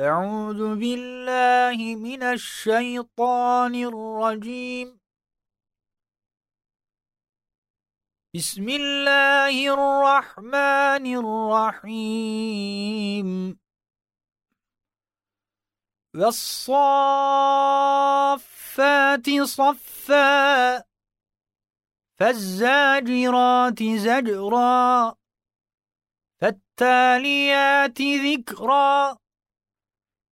أعوذ بالله من الشيطان الرجيم. بسم الله الرحمن الرحيم. والصافات صفا فالزاجرات زجرا فالتاليات ذكرا.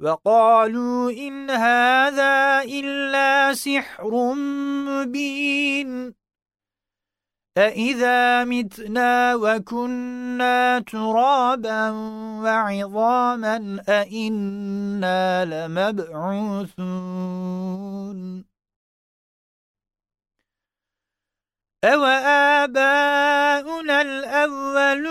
وَقَالُوا إِنْ هَذَا إِلَّا سِحْرٌ مُبِينٌ. أَإِذَا مِتْنَا وَكُنَّا تُرَابًا وَعِظَامًا أَإِنَّا لَمَبْعُوثُونَ. أَوَ آبَاؤُنَا الْأَوَّلُونَ؟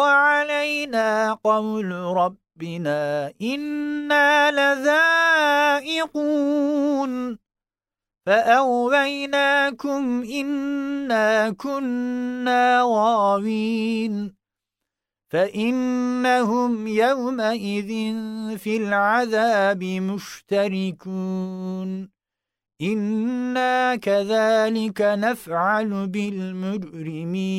علينا قول ربنا إنا لذائقون فأغويناكم إنا كنا غاوين فإنهم يومئذ في العذاب مشتركون إنا كذلك نفعل بالمجرمين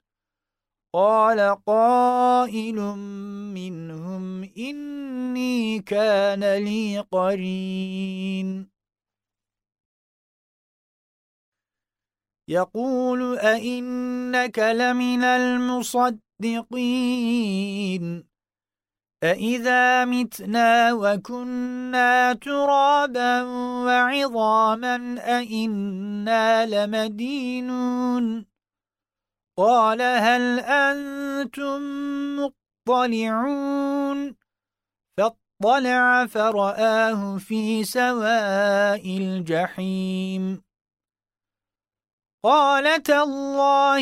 قال قائل منهم إني كان لي قرين. يقول أئنك لمن المصدقين. أئذا متنا وكنا ترابا وعظاما أئنا لمدينون. قال هل أنتم مطلعون؟ فاطلع فرآه في سواء الجحيم. قالت الله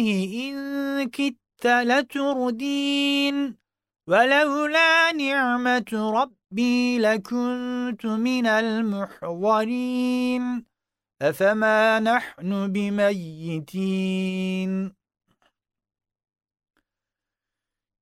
إن كدت لتردين ولولا نعمة ربي لكنت من المحضرين أفما نحن بميتين؟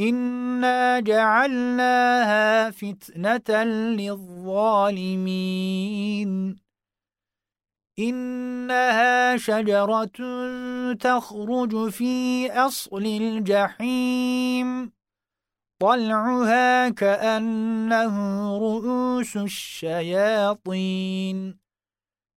إنا جعلناها فتنة للظالمين. إنها شجرة تخرج في أصل الجحيم. طلعها كأنه رؤوس الشياطين.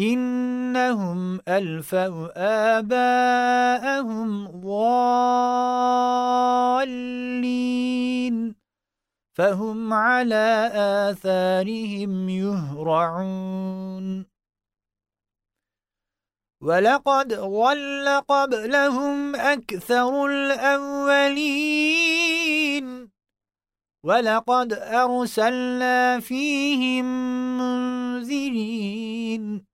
إنهم ألفوا آباءهم ضالين. فهم على آثارهم يهرعون. ولقد ضل قبلهم أكثر الأولين. ولقد أرسلنا فيهم منذرين.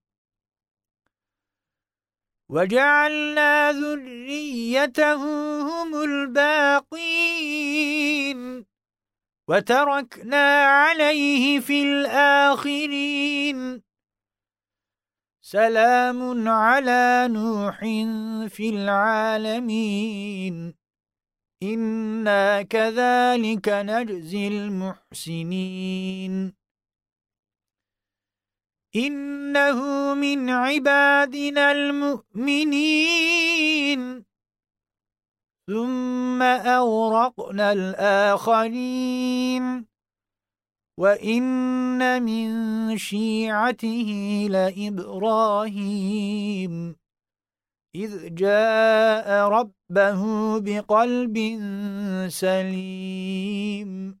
وجعلنا ذريته هم الباقين وتركنا عليه في الآخرين. سلام على نوح في العالمين. إنا كذلك نجزي المحسنين. إنه من عبادنا المؤمنين. ثم أورقنا الآخرين. وَإِنَّ مِن شِيعَتِهِ لَإِبْرَاهِيمَ. إِذْ جَاءَ رَبَّهُ بِقَلْبٍ سَلِيمٍ.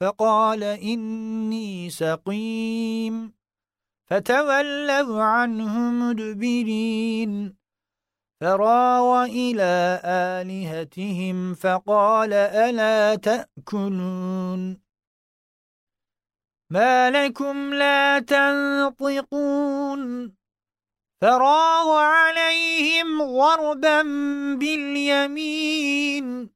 فَقَالَ إِنِّي سَقِيمٌ. فَتَوَلَّوْا عَنْهُ مُدْبِرِينَ. فراو إلى آلهتهم فقال ألا تأكلون؟ ما لكم لا تنطقون. فراغ عليهم ضربا باليمين.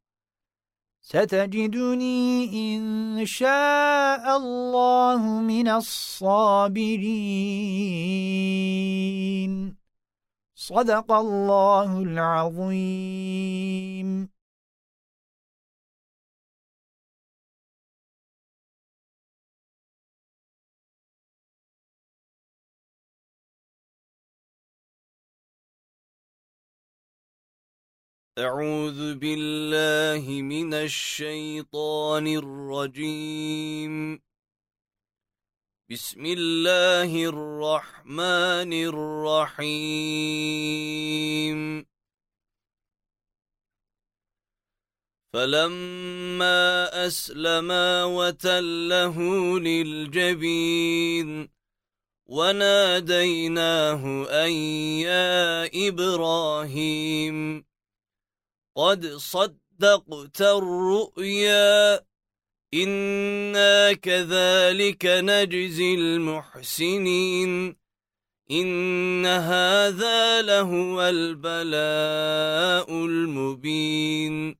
ستجدني إن شاء الله من الصابرين. صدق الله العظيم. أعوذ بالله من الشيطان الرجيم. بسم الله الرحمن الرحيم. فلما أسلما وتله للجبين وناديناه أن يا إبراهيم. قد صدقت الرؤيا. إنا كذلك نجزي المحسنين. إن هذا لهو البلاء المبين.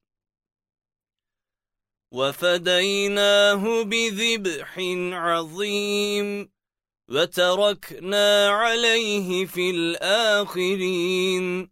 وفديناه بذبح عظيم. وتركنا عليه في الآخرين.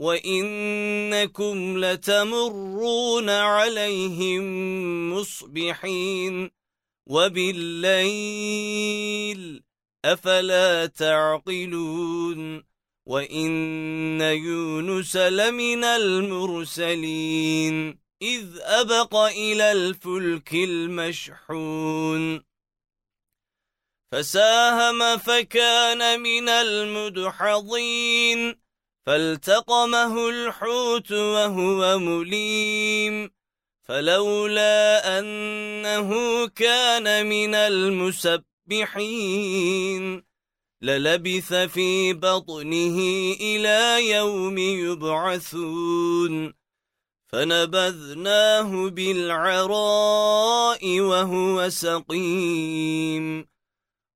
وإنكم لتمرون عليهم مصبحين وبالليل أفلا تعقلون وإن يونس لمن المرسلين إذ أبق إلى الفلك المشحون فساهم فكان من المدحضين فالتقمه الحوت وهو مليم فلولا أنه كان من المسبحين. للبث في بطنه إلى يوم يبعثون. فنبذناه بالعراء وهو سقيم.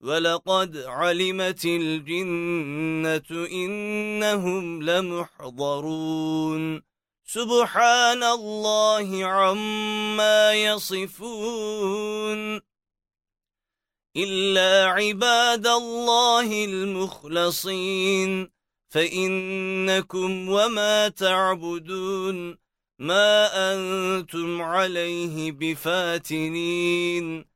ولقد علمت الجنة إنهم لمحضرون سبحان الله عما يصفون إلا عباد الله المخلصين فإنكم وما تعبدون ما أنتم عليه بفاتنين